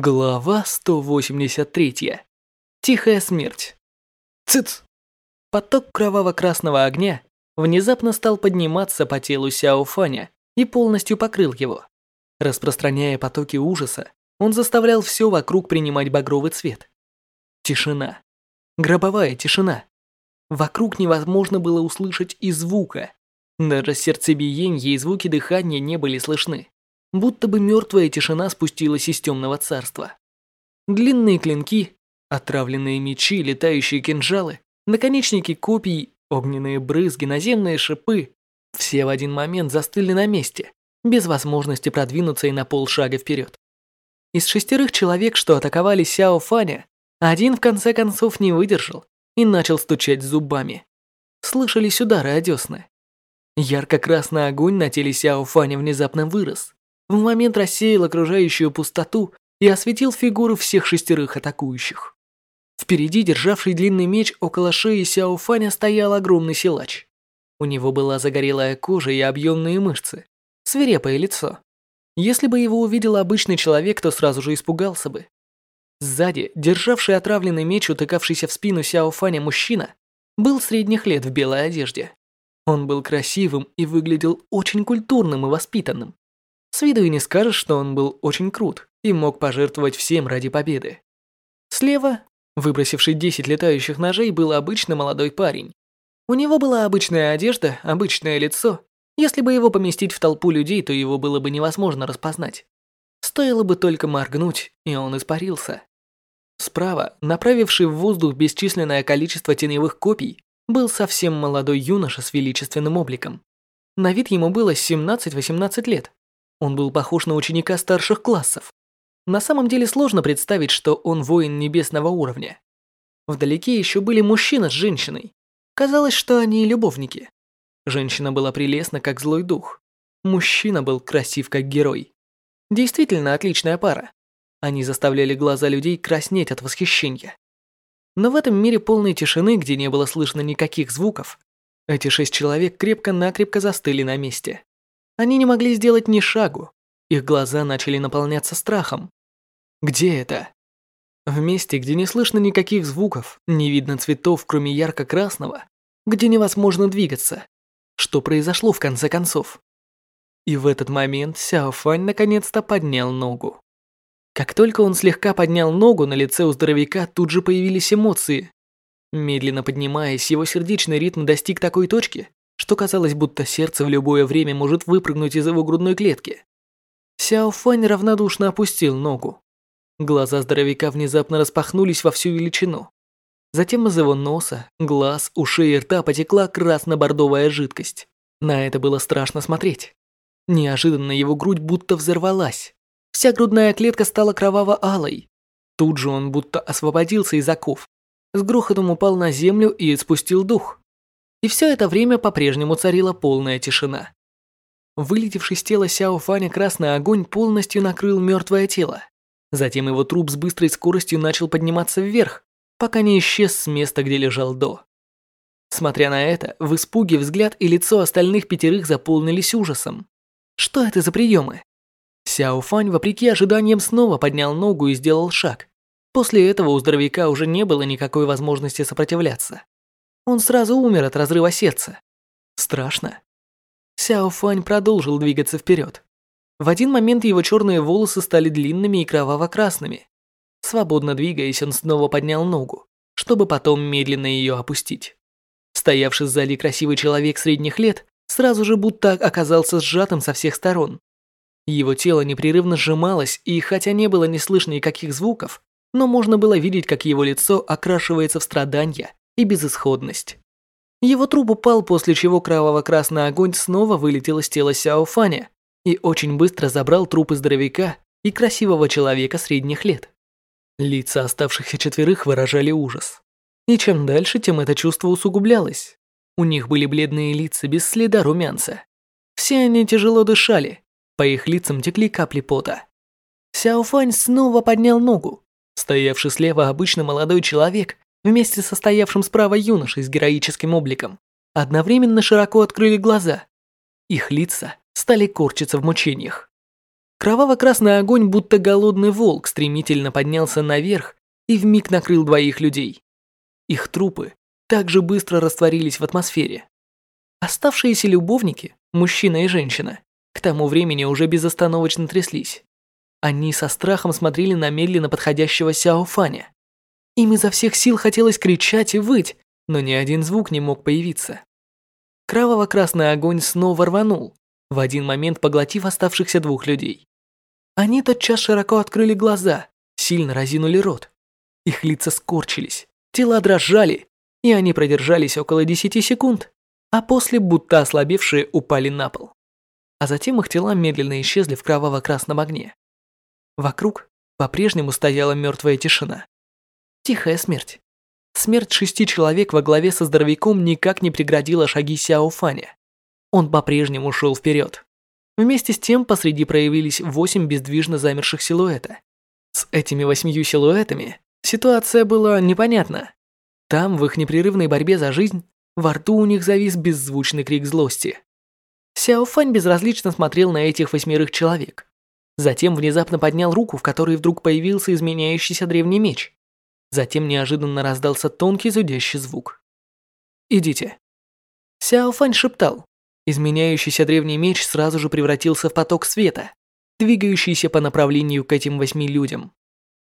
Глава 183. Тихая смерть. Цыц! Поток кроваво-красного огня внезапно стал подниматься по телу Сяо Фаня и полностью покрыл его. Распространяя потоки ужаса, он заставлял все вокруг принимать багровый цвет. Тишина. Гробовая тишина. Вокруг невозможно было услышать и звука. Даже сердцебиенье и звуки дыхания не были слышны будто бы мертвая тишина спустилась из темного царства. Длинные клинки, отравленные мечи, летающие кинжалы, наконечники копий, огненные брызги, наземные шипы – все в один момент застыли на месте, без возможности продвинуться и на полшага вперед. Из шестерых человек, что атаковали Сяо Фаня, один в конце концов не выдержал и начал стучать зубами. Слышались удары о десны. Ярко-красный огонь на теле Сяо Фаня внезапно вырос в момент рассеял окружающую пустоту и осветил фигуры всех шестерых атакующих. Впереди, державший длинный меч около шеи Сяо Фаня, стоял огромный силач. У него была загорелая кожа и объемные мышцы, свирепое лицо. Если бы его увидел обычный человек, то сразу же испугался бы. Сзади, державший отравленный меч, утыкавшийся в спину Сяо Фаня мужчина, был средних лет в белой одежде. Он был красивым и выглядел очень культурным и воспитанным. С виду и не скажешь, что он был очень крут и мог пожертвовать всем ради победы. Слева, выбросивший 10 летающих ножей, был обычный молодой парень. У него была обычная одежда, обычное лицо. Если бы его поместить в толпу людей, то его было бы невозможно распознать. Стоило бы только моргнуть, и он испарился. Справа, направивший в воздух бесчисленное количество теневых копий, был совсем молодой юноша с величественным обликом. На вид ему было 17-18 лет. Он был похож на ученика старших классов. На самом деле сложно представить, что он воин небесного уровня. Вдалеке еще были мужчина с женщиной. Казалось, что они любовники. Женщина была прелестна, как злой дух. Мужчина был красив, как герой. Действительно отличная пара. Они заставляли глаза людей краснеть от восхищения. Но в этом мире полной тишины, где не было слышно никаких звуков, эти шесть человек крепко-накрепко застыли на месте. Они не могли сделать ни шагу. Их глаза начали наполняться страхом. Где это? В месте, где не слышно никаких звуков, не видно цветов, кроме ярко-красного, где невозможно двигаться. Что произошло в конце концов? И в этот момент Сяо Фань наконец-то поднял ногу. Как только он слегка поднял ногу, на лице у здоровяка тут же появились эмоции. Медленно поднимаясь, его сердечный ритм достиг такой точки, что казалось, будто сердце в любое время может выпрыгнуть из его грудной клетки. Сяо Фань равнодушно опустил ногу. Глаза здоровяка внезапно распахнулись во всю величину. Затем из его носа, глаз, ушей и рта потекла красно-бордовая жидкость. На это было страшно смотреть. Неожиданно его грудь будто взорвалась. Вся грудная клетка стала кроваво-алой. Тут же он будто освободился из оков. С грохотом упал на землю и испустил дух. И все это время по-прежнему царила полная тишина. Вылетевший с тела Сяо Фаня красный огонь полностью накрыл мертвое тело. Затем его труп с быстрой скоростью начал подниматься вверх, пока не исчез с места, где лежал До. Смотря на это, в испуге взгляд и лицо остальных пятерых заполнились ужасом. Что это за приемы? Сяо Фань, вопреки ожиданиям, снова поднял ногу и сделал шаг. После этого у здоровяка уже не было никакой возможности сопротивляться. Он сразу умер от разрыва сердца. Страшно. Сяо Фань продолжил двигаться вперед. В один момент его черные волосы стали длинными и кроваво-красными. Свободно двигаясь, он снова поднял ногу, чтобы потом медленно ее опустить. Стоявший сзади красивый человек средних лет сразу же будто оказался сжатым со всех сторон. Его тело непрерывно сжималось, и хотя не было не слышно никаких звуков, но можно было видеть, как его лицо окрашивается в страдания и безысходность. Его труп упал, после чего кроваво-красный огонь снова вылетел из тела Сяо Фаня и очень быстро забрал трупы здоровяка и красивого человека средних лет. Лица оставшихся четверых выражали ужас. И чем дальше, тем это чувство усугублялось. У них были бледные лица без следа румянца. Все они тяжело дышали, по их лицам текли капли пота. Сяо Фань снова поднял ногу. Стоявший слева обычно молодой человек вместе со стоявшим справа юношей с героическим обликом, одновременно широко открыли глаза. Их лица стали корчиться в мучениях. Кроваво-красный огонь, будто голодный волк, стремительно поднялся наверх и вмиг накрыл двоих людей. Их трупы также быстро растворились в атмосфере. Оставшиеся любовники, мужчина и женщина, к тому времени уже безостановочно тряслись. Они со страхом смотрели на медленно подходящего Сяо Фаня. Им изо всех сил хотелось кричать и выть, но ни один звук не мог появиться. Кроваво-красный огонь снова рванул, в один момент поглотив оставшихся двух людей. Они тотчас широко открыли глаза, сильно разинули рот. Их лица скорчились, тела дрожали, и они продержались около 10 секунд, а после, будто ослабевшие, упали на пол. А затем их тела медленно исчезли в кроваво-красном огне. Вокруг по-прежнему стояла мертвая тишина. Тихая смерть. Смерть шести человек во главе со здоровяком никак не преградила шаги Сяо Фаня. Он по-прежнему шел вперед. Вместе с тем посреди проявились восемь бездвижно замерших силуэта. С этими восьмью силуэтами ситуация была непонятна. Там, в их непрерывной борьбе за жизнь, во рту у них завис беззвучный крик злости. Сяо Фань безразлично смотрел на этих восьмерых человек. Затем внезапно поднял руку, в которой вдруг появился изменяющийся древний меч. Затем неожиданно раздался тонкий зудящий звук. «Идите». Сяо Фань шептал. Изменяющийся древний меч сразу же превратился в поток света, двигающийся по направлению к этим восьми людям.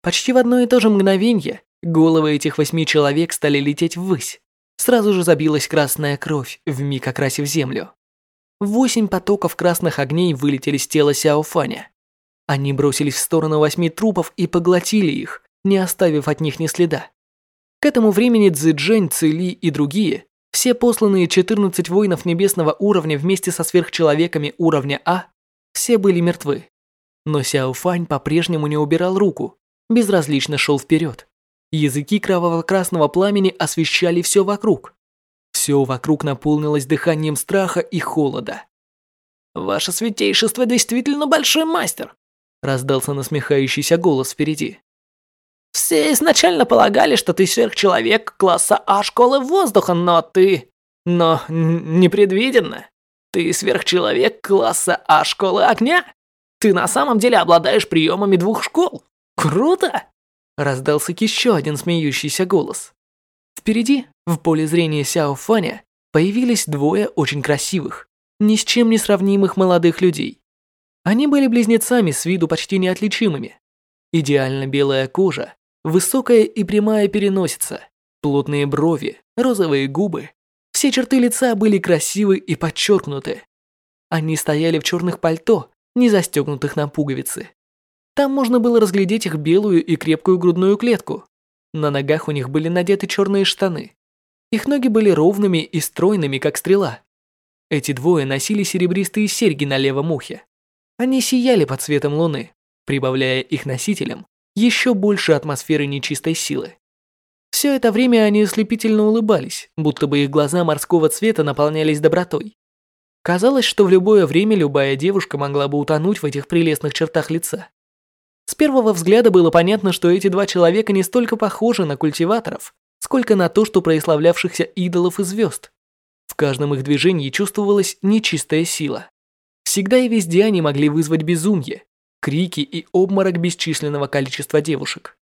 Почти в одно и то же мгновение головы этих восьми человек стали лететь ввысь. Сразу же забилась красная кровь, вмиг окрасив землю. Восемь потоков красных огней вылетели с тела Сяо Фаня. Они бросились в сторону восьми трупов и поглотили их, не оставив от них ни следа. К этому времени Цзэджэнь, Цили и другие, все посланные 14 воинов небесного уровня вместе со сверхчеловеками уровня А, все были мертвы. Но Сяо Фань по-прежнему не убирал руку, безразлично шел вперед. Языки кроваво-красного пламени освещали все вокруг. Все вокруг наполнилось дыханием страха и холода. «Ваше святейшество действительно большой мастер!» раздался насмехающийся голос впереди. Все изначально полагали, что ты сверхчеловек класса А школы воздуха, но ты... Но непредвиденно. Ты сверхчеловек класса А школы огня. Ты на самом деле обладаешь приемами двух школ. Круто! Раздался еще один смеющийся голос. Впереди, в поле зрения Сяо Фаня, появились двое очень красивых, ни с чем не сравнимых молодых людей. Они были близнецами с виду почти неотличимыми. Идеально белая кожа, высокая и прямая переносица, плотные брови, розовые губы. Все черты лица были красивы и подчеркнуты. Они стояли в черных пальто, не застегнутых на пуговицы. Там можно было разглядеть их белую и крепкую грудную клетку. На ногах у них были надеты черные штаны. Их ноги были ровными и стройными, как стрела. Эти двое носили серебристые серьги на левом ухе. Они сияли под светом луны, прибавляя их носителям еще больше атмосферы нечистой силы. Все это время они ослепительно улыбались, будто бы их глаза морского цвета наполнялись добротой. Казалось, что в любое время любая девушка могла бы утонуть в этих прелестных чертах лица. С первого взгляда было понятно, что эти два человека не столько похожи на культиваторов, сколько на то, что проиславлявшихся идолов и звезд. В каждом их движении чувствовалась нечистая сила. Всегда и везде они могли вызвать безумие, крики и обморок бесчисленного количества девушек.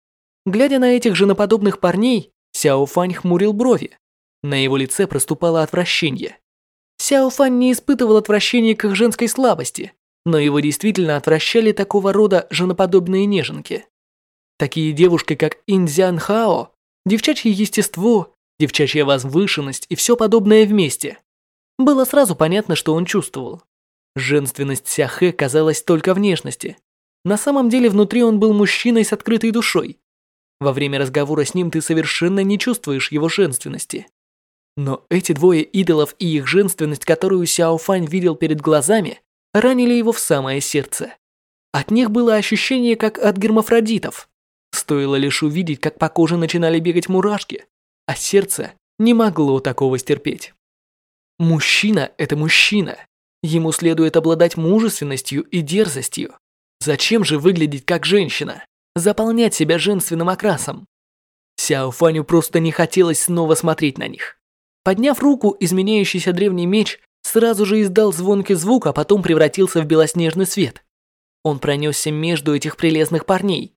Глядя на этих женоподобных парней, Сяо Фань хмурил брови. На его лице проступало отвращение. Сяо Фань не испытывал отвращения к их женской слабости, но его действительно отвращали такого рода женоподобные неженки. Такие девушки, как Инзян Хао, девчачье естество, девчачья возвышенность и все подобное вместе. Было сразу понятно, что он чувствовал. Женственность Сяхэ казалась только внешности. На самом деле внутри он был мужчиной с открытой душой. Во время разговора с ним ты совершенно не чувствуешь его женственности. Но эти двое идолов и их женственность, которую Сяо Фань видел перед глазами, ранили его в самое сердце. От них было ощущение, как от гермафродитов. Стоило лишь увидеть, как по коже начинали бегать мурашки, а сердце не могло такого стерпеть. Мужчина – это мужчина. Ему следует обладать мужественностью и дерзостью. Зачем же выглядеть как женщина? Заполнять себя женственным окрасом? Сяо Фаню просто не хотелось снова смотреть на них. Подняв руку, изменяющийся древний меч сразу же издал звонкий звук, а потом превратился в белоснежный свет. Он пронесся между этих прелестных парней.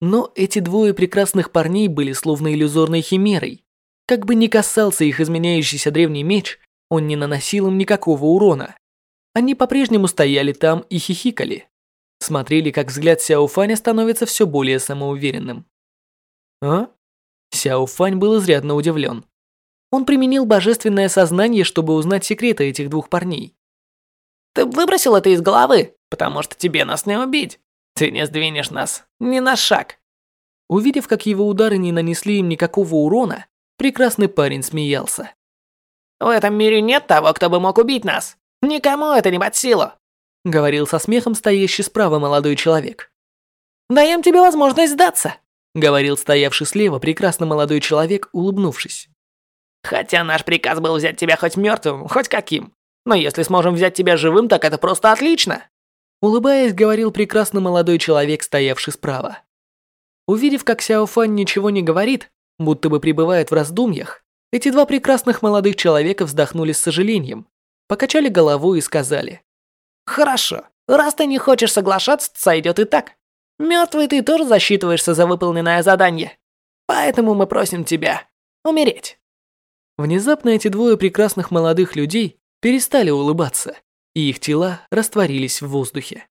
Но эти двое прекрасных парней были словно иллюзорной химерой. Как бы ни касался их изменяющийся древний меч, он не наносил им никакого урона. Они по-прежнему стояли там и хихикали. Смотрели, как взгляд Сяо Фаня становится все более самоуверенным. А? Сяо Фань был изрядно удивлен. Он применил божественное сознание, чтобы узнать секреты этих двух парней. «Ты выбросил это из головы, потому что тебе нас не убить. Ты не сдвинешь нас ни на шаг». Увидев, как его удары не нанесли им никакого урона, прекрасный парень смеялся. «В этом мире нет того, кто бы мог убить нас. Никому это не под силу», — говорил со смехом стоящий справа молодой человек. «Даем тебе возможность сдаться», — говорил стоявший слева прекрасный молодой человек, улыбнувшись. Хотя наш приказ был взять тебя хоть мертвым, хоть каким. Но если сможем взять тебя живым, так это просто отлично!» Улыбаясь, говорил прекрасный молодой человек, стоявший справа. Увидев, как Сяо Фан ничего не говорит, будто бы пребывает в раздумьях, эти два прекрасных молодых человека вздохнули с сожалением, покачали головой и сказали. «Хорошо, раз ты не хочешь соглашаться, сойдет и так. Мертвый ты тоже засчитываешься за выполненное задание. Поэтому мы просим тебя умереть». Внезапно эти двое прекрасных молодых людей перестали улыбаться, и их тела растворились в воздухе.